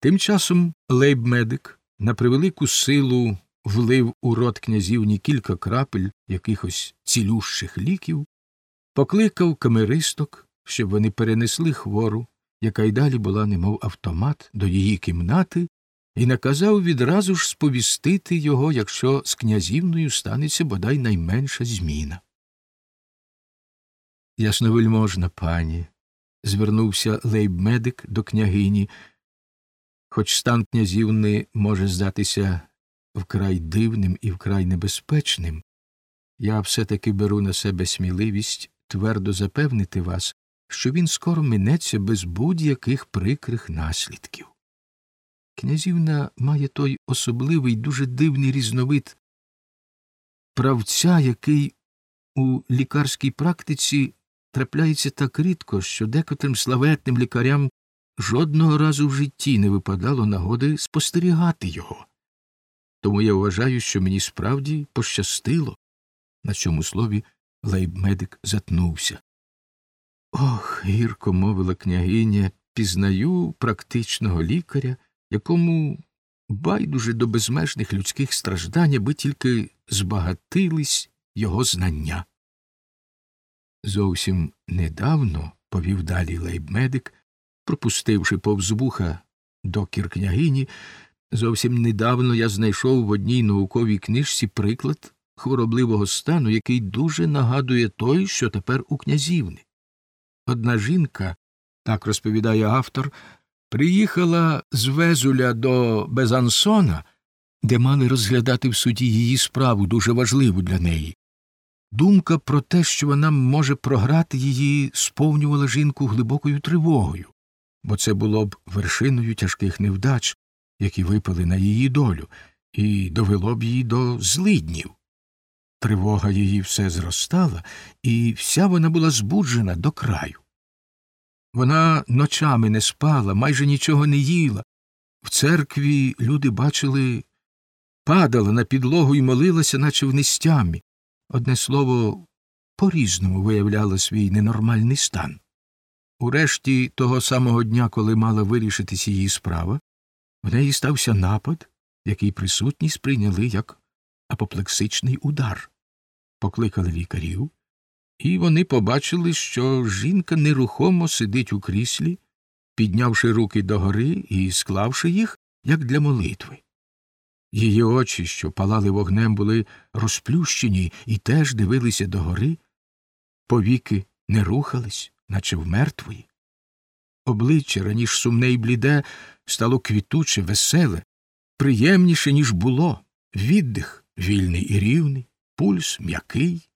Тим часом лейб-медик на превелику силу влив у рот князівні кілька крапель якихось цілющих ліків, покликав камеристок, щоб вони перенесли хвору, яка й далі була, немов автомат, до її кімнати, і наказав відразу ж сповістити його, якщо з князівною станеться бодай найменша зміна. Ясновельможна пані, звернувся лейб-медик до княгині, хоч стан князівни може здатися вкрай дивним і вкрай небезпечним, я все таки беру на себе сміливість твердо запевнити вас, що він скоро минеться без будь-яких прикрих наслідків. Князівна має той особливий, дуже дивний різновид правця, який у лікарській практиці трапляється так рідко, що декотрим славетним лікарям жодного разу в житті не випадало нагоди спостерігати його. Тому я вважаю, що мені справді пощастило. На цьому слові лейб-медик затнувся. Ох, гірко мовила княгиня, пізнаю практичного лікаря, якому байдуже до безмежних людських страждань, аби тільки збагатились його знання. Зовсім недавно, повів далі лейб-медик, пропустивши повз вуха докір княгині, зовсім недавно я знайшов в одній науковій книжці приклад хворобливого стану, який дуже нагадує той, що тепер у князівни. Одна жінка, так розповідає автор, приїхала з Везуля до Безансона, де мали розглядати в суді її справу дуже важливу для неї. Думка про те, що вона може програти її, сповнювала жінку глибокою тривогою, бо це було б вершиною тяжких невдач, які випали на її долю, і довело б її до злиднів. Тривога її все зростала, і вся вона була збуджена до краю. Вона ночами не спала, майже нічого не їла. В церкві люди бачили, падала на підлогу і молилася, наче в нестямі. Одне слово, по різному виявляла свій ненормальний стан. Урешті того самого дня, коли мала вирішитись її справа, в неї стався напад, який присутні сприйняли як апоплексичний удар. Покликали лікарів, і вони побачили, що жінка нерухомо сидить у кріслі, піднявши руки догори і склавши їх, як для молитви. Її очі, що палали вогнем, були розплющені і теж дивилися догори, повіки не рухались, наче в мертвої. Обличчя раніш сумне й бліде, стало квітуче, веселе, приємніше, ніж було, віддих вільний і рівний, пульс м'який,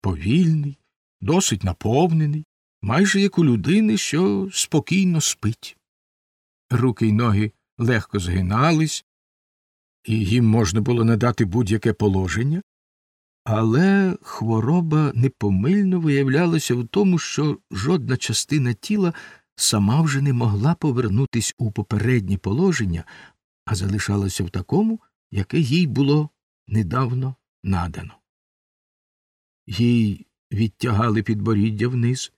повільний, досить наповнений, майже як у людини, що спокійно спить. Руки й ноги легко згинались, і їм можна було надати будь-яке положення, але хвороба непомильно виявлялася в тому, що жодна частина тіла сама вже не могла повернутись у попереднє положення, а залишалася в такому, яке їй було недавно надано. Їй відтягали підборіддя вниз,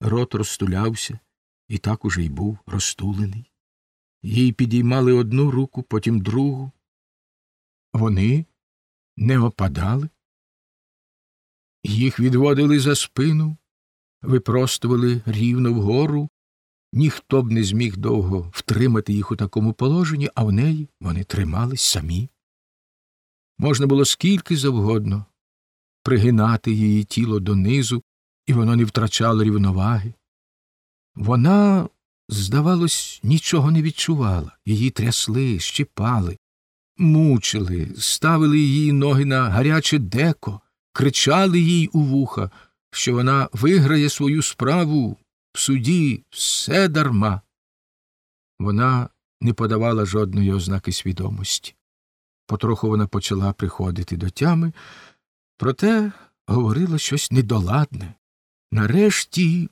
рот розтулявся, і так уже й був розтулений. Їй підіймали одну руку, потім другу. Вони не опадали. Їх відводили за спину, випростували рівно вгору. Ніхто б не зміг довго втримати їх у такому положенні, а в неї вони тримались самі. Можна було скільки завгодно пригинати її тіло донизу, і воно не втрачало рівноваги. Вона, здавалось, нічого не відчувала, її трясли, щипали, мучили, ставили її ноги на гаряче деко, кричали їй у вуха, що вона виграє свою справу в суді все дарма. Вона не подавала жодної ознаки свідомості. Потроху вона почала приходити до тями, проте говорила щось недоладне. Нарешті